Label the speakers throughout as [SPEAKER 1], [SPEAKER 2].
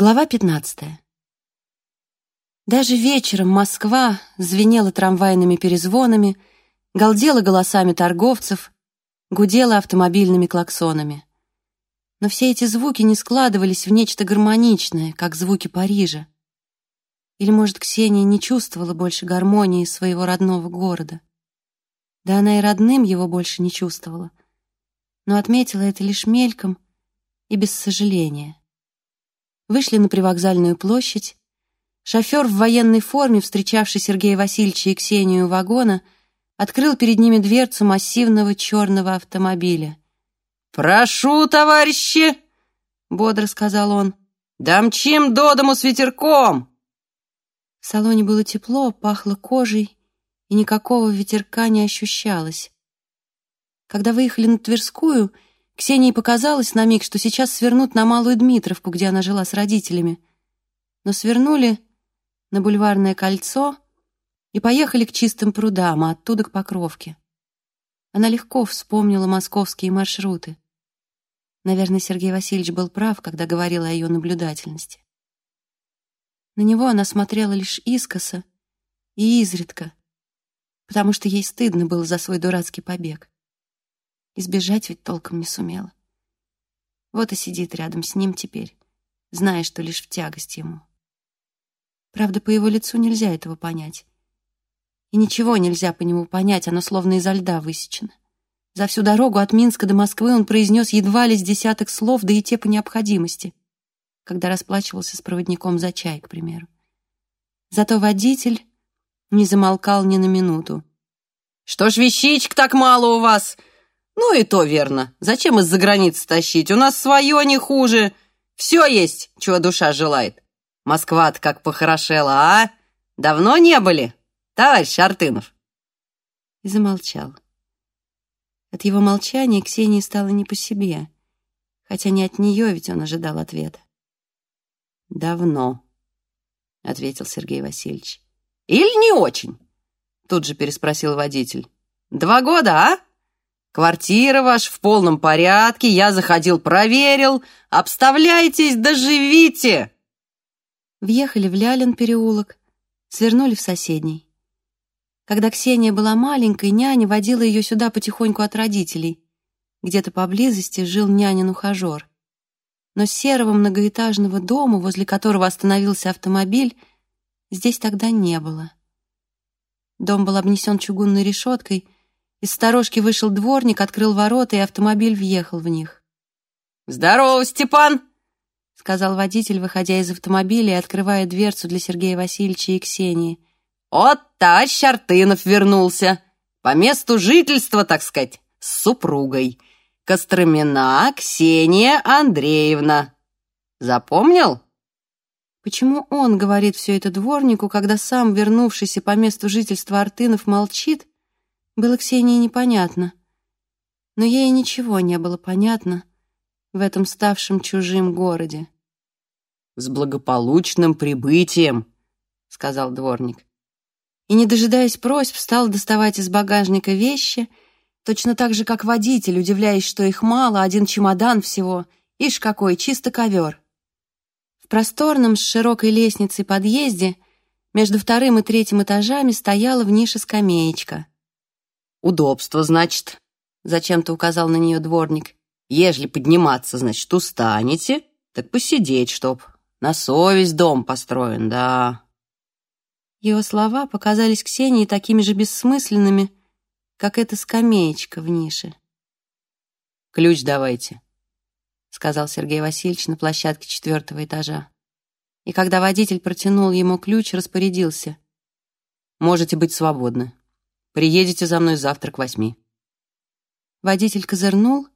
[SPEAKER 1] Глава 15. Даже вечером Москва звенела трамвайными перезвонами, галдела голосами торговцев, гудела автомобильными клаксонами. Но все эти звуки не складывались в нечто гармоничное, как звуки Парижа. Или, может, Ксения не чувствовала больше гармонии своего родного города. Да она и родным его больше не чувствовала, но отметила это лишь мельком и без сожаления. Вышли на привокзальную площадь. Шофер в военной форме, встречавший Сергея Васильевича и Ксению вагона, открыл перед ними дверцу массивного черного автомобиля.
[SPEAKER 2] «Прошу, товарищи!» — бодро сказал он. «Дамчим до дому с ветерком!»
[SPEAKER 1] В салоне было тепло, пахло кожей, и никакого ветерка не ощущалось. Когда выехали на Тверскую — Ксении показалось на миг, что сейчас свернут на Малую Дмитровку, где она жила с родителями. Но свернули на Бульварное кольцо и поехали к чистым прудам, а оттуда к Покровке. Она легко вспомнила московские маршруты. Наверное, Сергей Васильевич был прав, когда говорил о ее наблюдательности. На него она смотрела лишь искоса и изредка, потому что ей стыдно было за свой дурацкий побег. Избежать ведь толком не сумела. Вот и сидит рядом с ним теперь, зная, что лишь в тягость ему. Правда, по его лицу нельзя этого понять. И ничего нельзя по нему понять, оно словно изо льда высечено. За всю дорогу от Минска до Москвы он произнес едва ли с десяток слов, да и те по необходимости, когда расплачивался с проводником за чай, к примеру. Зато водитель не замолкал ни на минуту.
[SPEAKER 2] «Что ж вещичек так мало у вас?» «Ну и то верно. Зачем из-за границы тащить? У нас свое не хуже. Все есть, чего душа желает. Москва-то как похорошела, а? Давно не были, товарищ Артынов?»
[SPEAKER 1] И замолчал. От его молчания Ксении стало не по себе, хотя не от нее ведь он ожидал ответа.
[SPEAKER 2] «Давно», — ответил Сергей Васильевич. «Или не очень?» Тут же переспросил водитель. «Два года, а?» Квартира ваша в полном порядке, я заходил, проверил. Обставляйтесь, доживите!»
[SPEAKER 1] Въехали в Лялин переулок, свернули в соседний. Когда Ксения была маленькой, няня водила ее сюда потихоньку от родителей. Где-то поблизости жил нянин ухажер. Но серого многоэтажного дома, возле которого остановился автомобиль, здесь тогда не было. Дом был обнесен чугунной решеткой — из сторожки вышел дворник, открыл ворота, и автомобиль въехал в них.
[SPEAKER 2] «Здорово, Степан!»
[SPEAKER 1] — сказал водитель, выходя из автомобиля и открывая дверцу для Сергея Васильевича и Ксении.
[SPEAKER 2] «Вот товарищ Артынов вернулся. По месту жительства, так сказать, с супругой. Костромина Ксения Андреевна. Запомнил?»
[SPEAKER 1] Почему он говорит все это дворнику, когда сам, вернувшийся по месту жительства Артынов, молчит было Ксении непонятно. Но ей ничего не было понятно в этом ставшем чужим городе.
[SPEAKER 2] «С благополучным прибытием», — сказал дворник.
[SPEAKER 1] И, не дожидаясь просьб, стал доставать из багажника вещи, точно так же, как водитель, удивляясь, что их мало, один чемодан всего. Ишь какой, чисто ковер. В просторном с широкой лестницей подъезде между вторым и третьим этажами стояла в нише скамеечка.
[SPEAKER 2] «Удобство, значит», — зачем-то указал на нее дворник. «Ежели подниматься, значит, устанете, так посидеть, чтоб. На совесть дом построен, да».
[SPEAKER 1] Его слова показались Ксении такими же бессмысленными, как эта скамеечка в нише.
[SPEAKER 2] «Ключ давайте», — сказал Сергей Васильевич на площадке четвертого этажа. И когда водитель протянул ему ключ, распорядился. «Можете быть свободны». Приедете за мной завтра к восьми».
[SPEAKER 1] Водитель козырнул,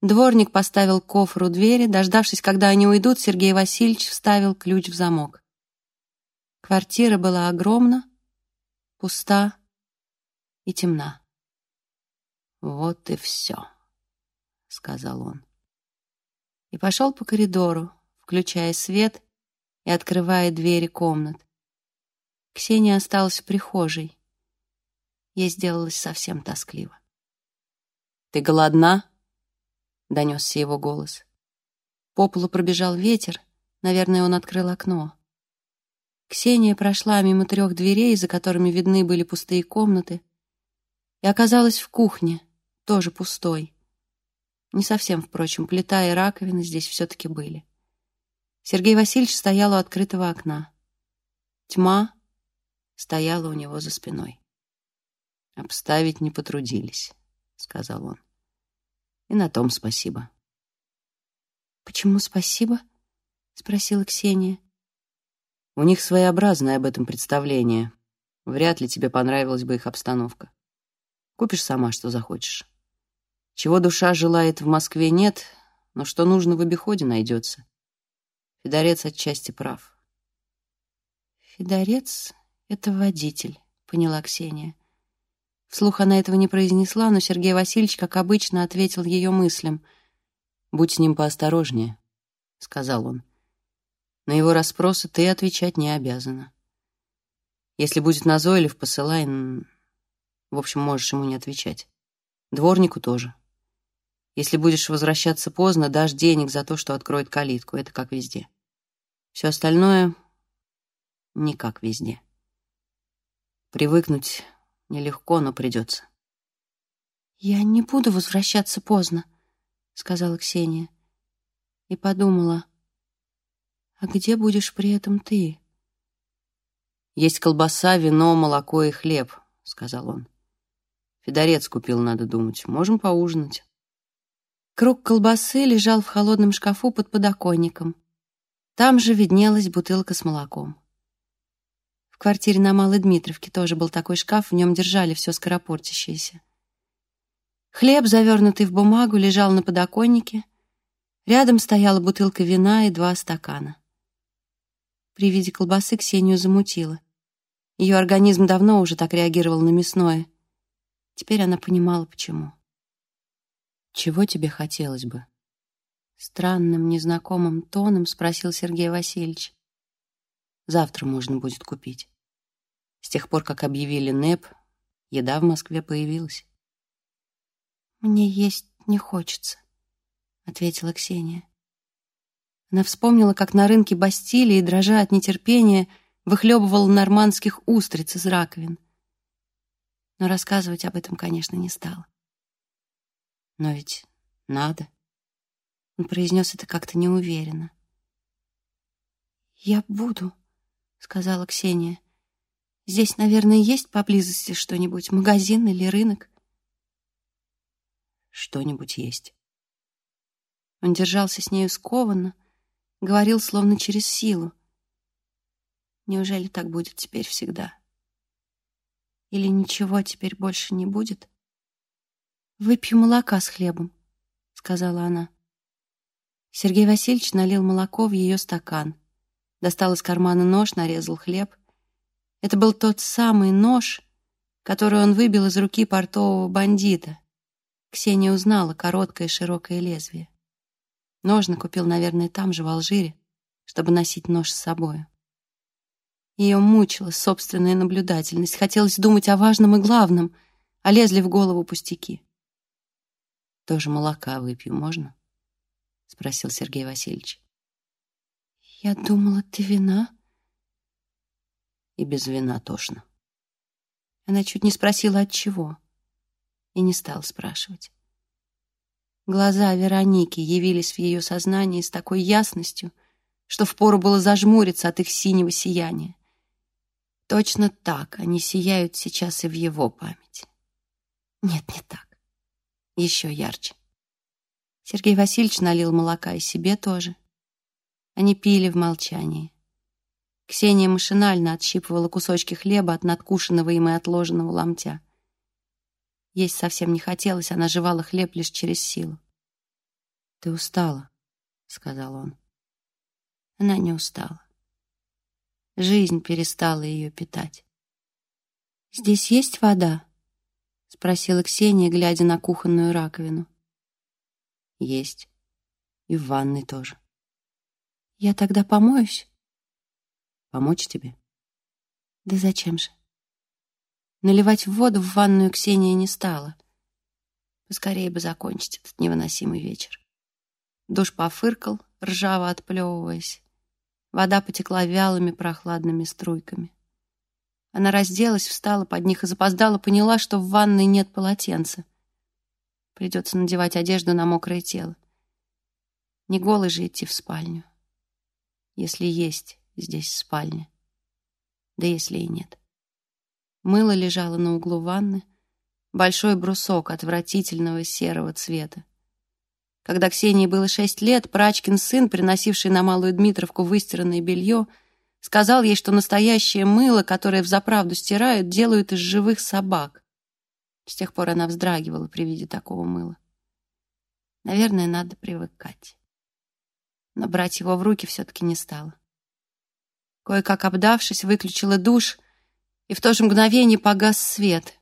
[SPEAKER 1] дворник поставил кофр у двери, дождавшись, когда они уйдут, Сергей Васильевич вставил ключ в замок. Квартира была огромна, пуста и темна.
[SPEAKER 2] «Вот и все», — сказал он.
[SPEAKER 1] И пошел по коридору, включая свет и открывая двери комнат. Ксения осталась в прихожей. Ей сделалось совсем тоскливо.
[SPEAKER 2] «Ты голодна?»
[SPEAKER 1] — донесся его голос. По полу пробежал ветер, Наверное, он открыл окно. Ксения прошла мимо трех дверей, за которыми видны были пустые комнаты, и оказалась в кухне, тоже пустой. Не совсем, впрочем, плита и раковина здесь все-таки были. Сергей Васильевич стоял у открытого окна. Тьма стояла у него за спиной.
[SPEAKER 2] «Обставить не потрудились», — сказал он. «И на том спасибо».
[SPEAKER 1] «Почему спасибо?» — спросила Ксения.
[SPEAKER 2] У них своеобразное об этом представление. Вряд ли тебе понравилась бы их обстановка. Купишь сама, что захочешь. Чего душа желает в Москве нет, но что нужно в обиходе найдется. Федорец отчасти прав.
[SPEAKER 1] Федорец — это водитель, поняла Ксения. Вслух она этого не произнесла, но Сергей Васильевич, как обычно, ответил ее мыслям.
[SPEAKER 2] «Будь с ним поосторожнее», — сказал он. На его расспросы ты отвечать не обязана. Если будет назойлив, посылай... В общем, можешь ему не отвечать. Дворнику тоже. Если будешь возвращаться поздно, дашь денег за то, что откроет калитку. Это как везде. Все остальное — не как везде. Привыкнуть нелегко, но придется.
[SPEAKER 1] «Я не буду возвращаться поздно», — сказала Ксения. И подумала, а где будешь при этом ты?
[SPEAKER 2] Есть колбаса, вино, молоко и хлеб, сказал он. Федорец купил, надо думать. Можем поужинать.
[SPEAKER 1] Круг колбасы лежал в холодном шкафу под подоконником. Там же виднелась бутылка с молоком. В квартире на Малой Дмитровке тоже был такой шкаф, в нем держали все скоропортящееся. Хлеб, завернутый в бумагу, лежал на подоконнике. Рядом стояла бутылка вина и два стакана. При виде колбасы Ксению замутило. Ее организм давно уже так реагировал на мясное. Теперь она понимала, почему.
[SPEAKER 2] «Чего тебе хотелось бы?»
[SPEAKER 1] Странным, незнакомым тоном спросил Сергей Васильевич.
[SPEAKER 2] «Завтра можно будет купить. С тех пор, как объявили НЭП, еда в Москве появилась».
[SPEAKER 1] «Мне есть не хочется», — ответила Ксения. Она вспомнила, как на рынке Бастилии, дрожа от нетерпения, выхлебывала нормандских устриц из раковин. Но рассказывать об этом, конечно, не стала.
[SPEAKER 2] Но ведь надо.
[SPEAKER 1] Он произнес это как-то неуверенно. «Я буду», — сказала Ксения. «Здесь, наверное, есть поблизости что-нибудь, магазин или рынок?»
[SPEAKER 2] «Что-нибудь есть».
[SPEAKER 1] Он держался с нею скованно, говорил словно через силу. Неужели так будет теперь всегда? Или ничего теперь больше не будет? «Выпью молока с хлебом», — сказала она. Сергей Васильевич налил молоко в ее стакан, достал из кармана нож, нарезал хлеб. Это был тот самый нож, который он выбил из руки портового бандита. Ксения узнала короткое широкое лезвие. Ножны купил, наверное, там же, в Алжире, чтобы носить нож с собой. Ее мучила собственная наблюдательность. Хотелось думать о важном и главном, а лезли в голову пустяки.
[SPEAKER 2] «Тоже молока выпью, можно?» — спросил Сергей Васильевич.
[SPEAKER 1] «Я думала, ты вина?»
[SPEAKER 2] «И без вина тошно».
[SPEAKER 1] Она чуть не спросила, от чего, и не стала спрашивать. Глаза Вероники явились в ее сознании с такой ясностью, что впору было зажмуриться от их синего сияния. Точно так они сияют сейчас и в его памяти. Нет, не так. Еще ярче. Сергей Васильевич налил молока и себе тоже. Они пили в молчании. Ксения машинально отщипывала кусочки хлеба от надкушенного им и отложенного ломтя. Есть совсем не хотелось, она жевала хлеб лишь через силу.
[SPEAKER 2] «Ты устала», — сказал он.
[SPEAKER 1] Она не устала. Жизнь перестала ее питать. «Здесь есть вода?» — спросила Ксения, глядя на кухонную раковину.
[SPEAKER 2] «Есть. И в ванной тоже».
[SPEAKER 1] «Я тогда помоюсь?»
[SPEAKER 2] «Помочь тебе?»
[SPEAKER 1] «Да зачем же?» Наливать воду в ванную Ксения не стала. Поскорее бы закончить этот невыносимый вечер. Душ пофыркал, ржаво отплевываясь. Вода потекла вялыми прохладными струйками. Она разделась, встала под них и запоздала, поняла, что в ванной нет полотенца. Придется надевать одежду на мокрое тело. Не голый же идти в спальню. Если есть здесь спальня. Да если и нет. Мыло лежало на углу ванны, большой брусок отвратительного серого цвета. Когда Ксении было шесть лет, Прачкин сын, приносивший на Малую Дмитровку выстиранное белье, сказал ей, что настоящее мыло, которое взаправду стирают, делают из живых собак. С тех пор она вздрагивала при виде такого мыла. Наверное, надо привыкать. Но брать его в руки все-таки не стала. Кое-как обдавшись, выключила душ, и в то же мгновение погас свет.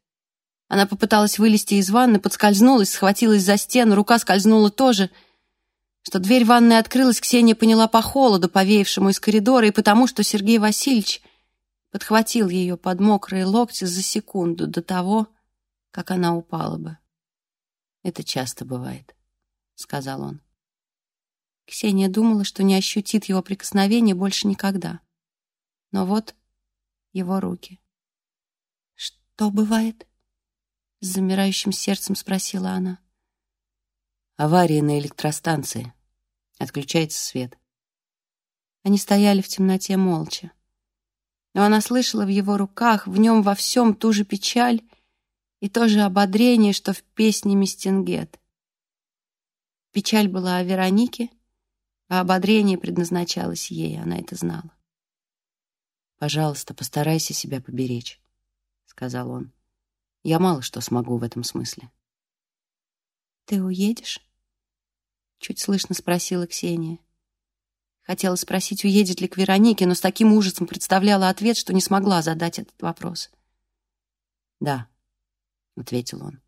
[SPEAKER 1] Она попыталась вылезти из ванны, подскользнулась, схватилась за стену, рука скользнула тоже. Что дверь ванной открылась, Ксения поняла по холоду, повеявшему из коридора, и потому, что Сергей Васильевич подхватил ее под мокрые локти за секунду до того, как она упала бы. «Это часто бывает», — сказал он. Ксения думала, что не ощутит его прикосновения больше никогда. Но вот его руки. «Что бывает?» — с замирающим сердцем спросила она.
[SPEAKER 2] «Авария на электростанции. Отключается свет».
[SPEAKER 1] Они стояли в темноте молча. Но она слышала в его руках, в нем во всем ту же печаль и то же ободрение, что в песне Мистингет. Печаль была о Веронике, а ободрение предназначалось ей, она это знала.
[SPEAKER 2] «Пожалуйста, постарайся себя поберечь», — сказал он. «Я мало что смогу в этом смысле».
[SPEAKER 1] «Ты уедешь?» — чуть слышно спросила Ксения. Хотела спросить, уедет ли к Веронике, но с таким ужасом представляла ответ, что не смогла задать этот вопрос.
[SPEAKER 2] «Да», — ответил он.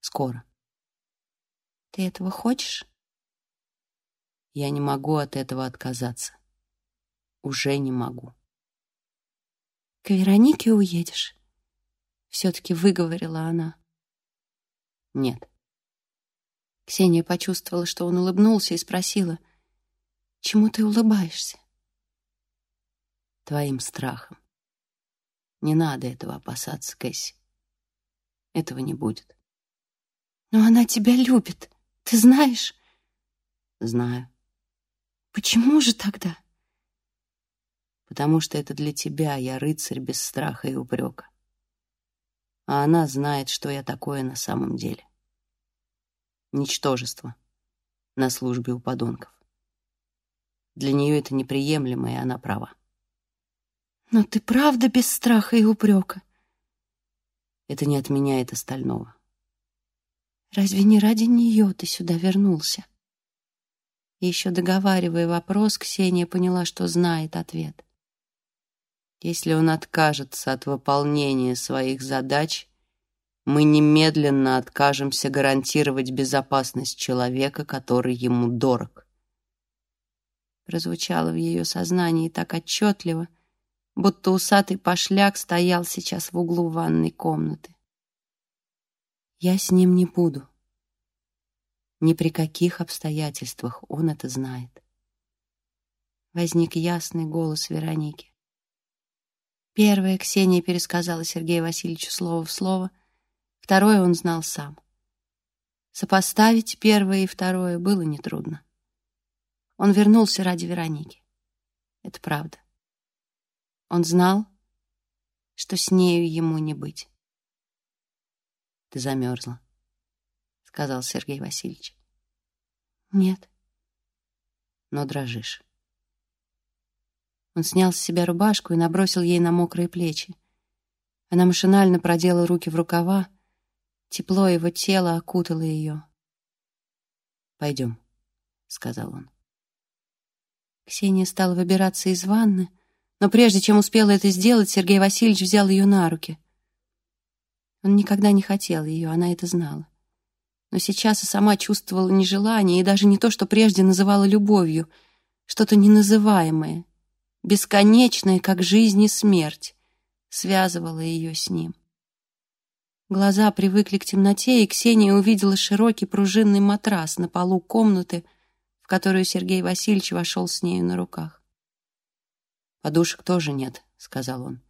[SPEAKER 2] «Скоро».
[SPEAKER 1] «Ты этого хочешь?»
[SPEAKER 2] «Я не могу от этого отказаться. Уже не могу».
[SPEAKER 1] «К Веронике уедешь?» Все-таки выговорила она.
[SPEAKER 2] «Нет».
[SPEAKER 1] Ксения почувствовала, что он улыбнулся и спросила, «Чему ты улыбаешься?»
[SPEAKER 2] «Твоим страхом. Не надо этого опасаться, Кэсси. Этого не будет».
[SPEAKER 1] «Но она тебя любит, ты знаешь?»
[SPEAKER 2] «Знаю».
[SPEAKER 1] «Почему же тогда?»
[SPEAKER 2] «Потому что это для тебя я рыцарь без страха и упрека. А она знает, что я такое на самом деле. Ничтожество на службе у подонков. Для нее это неприемлемо, и она права.
[SPEAKER 1] Но ты правда без страха и упрека?
[SPEAKER 2] Это не отменяет остального.
[SPEAKER 1] Разве не ради нее ты сюда вернулся? Еще договаривая вопрос, Ксения поняла, что знает ответ.
[SPEAKER 2] Если он откажется от выполнения своих задач, мы немедленно откажемся гарантировать безопасность человека, который ему дорог.
[SPEAKER 1] Прозвучало в ее сознании так отчетливо, будто усатый пошляк стоял сейчас в углу ванной комнаты. Я с ним не буду. Ни при каких обстоятельствах он это знает. Возник ясный голос Вероники. Первое Ксения пересказала Сергею Васильевичу слово в слово, второе он знал сам. Сопоставить первое и второе было нетрудно. Он вернулся ради Вероники. Это правда. Он знал, что с нею ему не быть.
[SPEAKER 2] «Ты замерзла», — сказал Сергей Васильевич.
[SPEAKER 1] «Нет».
[SPEAKER 2] «Но дрожишь».
[SPEAKER 1] Он снял с себя рубашку и набросил ей на мокрые плечи. Она машинально продела руки в рукава. Тепло его тела окутало ее.
[SPEAKER 2] «Пойдем», — сказал он.
[SPEAKER 1] Ксения стала выбираться из ванны, но прежде чем успела это сделать, Сергей Васильевич взял ее на руки. Он никогда не хотел ее, она это знала но сейчас и сама чувствовала нежелание, и даже не то, что прежде называла любовью, что-то неназываемое, бесконечное, как жизнь и смерть, связывало ее с ним. Глаза привыкли к темноте, и Ксения увидела широкий пружинный матрас на полу комнаты, в которую Сергей Васильевич вошел с нею на руках.
[SPEAKER 2] Подушек тоже нет, сказал он.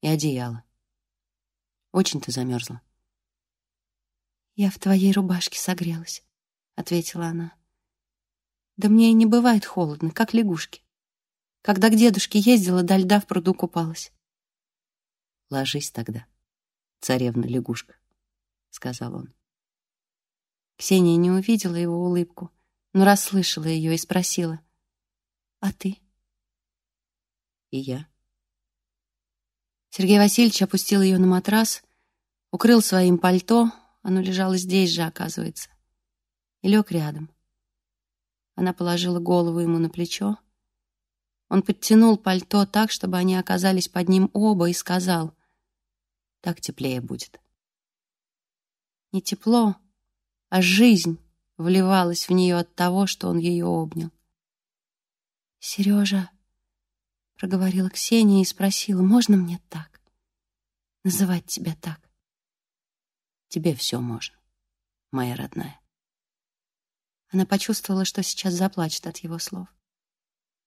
[SPEAKER 2] И одеяло. Очень ты замерзла.
[SPEAKER 1] Я в твоей рубашке согрелась, ответила она. Да мне и не бывает холодно, как лягушки. Когда к дедушке ездила, до льда в пруду купалась.
[SPEAKER 2] Ложись тогда, царевна-лягушка, сказал он.
[SPEAKER 1] Ксения не увидела его улыбку, но расслышала ее и спросила. «А ты?»
[SPEAKER 2] «И я».
[SPEAKER 1] Сергей Васильевич опустил ее на матрас, укрыл своим пальто, оно лежало здесь же, оказывается, и лег рядом. Она положила голову ему на плечо. Он подтянул пальто так, чтобы они оказались под ним оба, и сказал, «Так теплее будет». Не тепло, а жизнь вливалась в нее от того, что он ее обнял. «Сережа», — проговорила Ксения и спросила, «можно мне так? Называть тебя так?»
[SPEAKER 2] «Тебе все можно, моя родная».
[SPEAKER 1] Она почувствовала, что сейчас заплачет от его слов.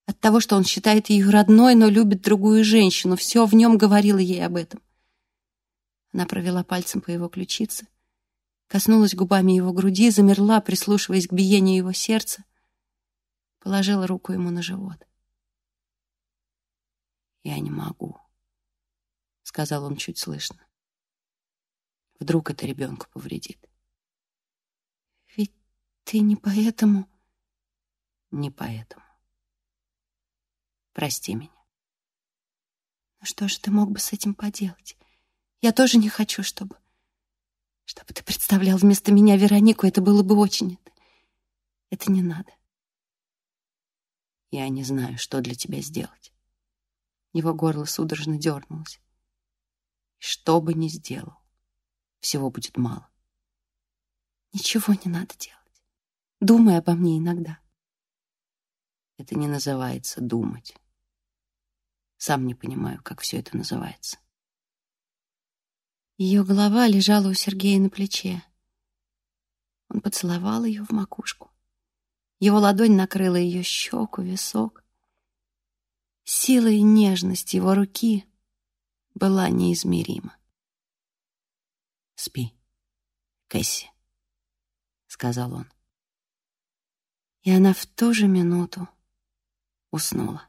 [SPEAKER 1] От того, что он считает ее родной, но любит другую женщину. Все в нем говорило ей об этом. Она провела пальцем по его ключице, коснулась губами его груди, замерла, прислушиваясь к биению его сердца, положила руку ему на живот.
[SPEAKER 2] «Я не могу», — сказал он чуть слышно. «Вдруг это ребенку повредит».
[SPEAKER 1] «Ведь ты не поэтому...»
[SPEAKER 2] «Не поэтому. Прости меня».
[SPEAKER 1] «Ну что же ты мог бы с этим поделать? Я тоже не хочу, чтобы...» Чтобы ты представлял вместо меня Веронику, это было бы очень... Это, это не надо.
[SPEAKER 2] Я не знаю, что для тебя сделать.
[SPEAKER 1] Его горло судорожно дернулось.
[SPEAKER 2] И что бы ни сделал, всего будет мало.
[SPEAKER 1] Ничего не надо делать. Думай обо мне иногда.
[SPEAKER 2] Это не называется думать. Сам не понимаю, как все это называется.
[SPEAKER 1] Ее голова лежала у Сергея на плече. Он поцеловал ее в макушку. Его ладонь накрыла ее щеку, висок. Сила и нежность его руки была неизмерима.
[SPEAKER 2] «Спи, Кэсси», — сказал он.
[SPEAKER 1] И она в ту же минуту уснула.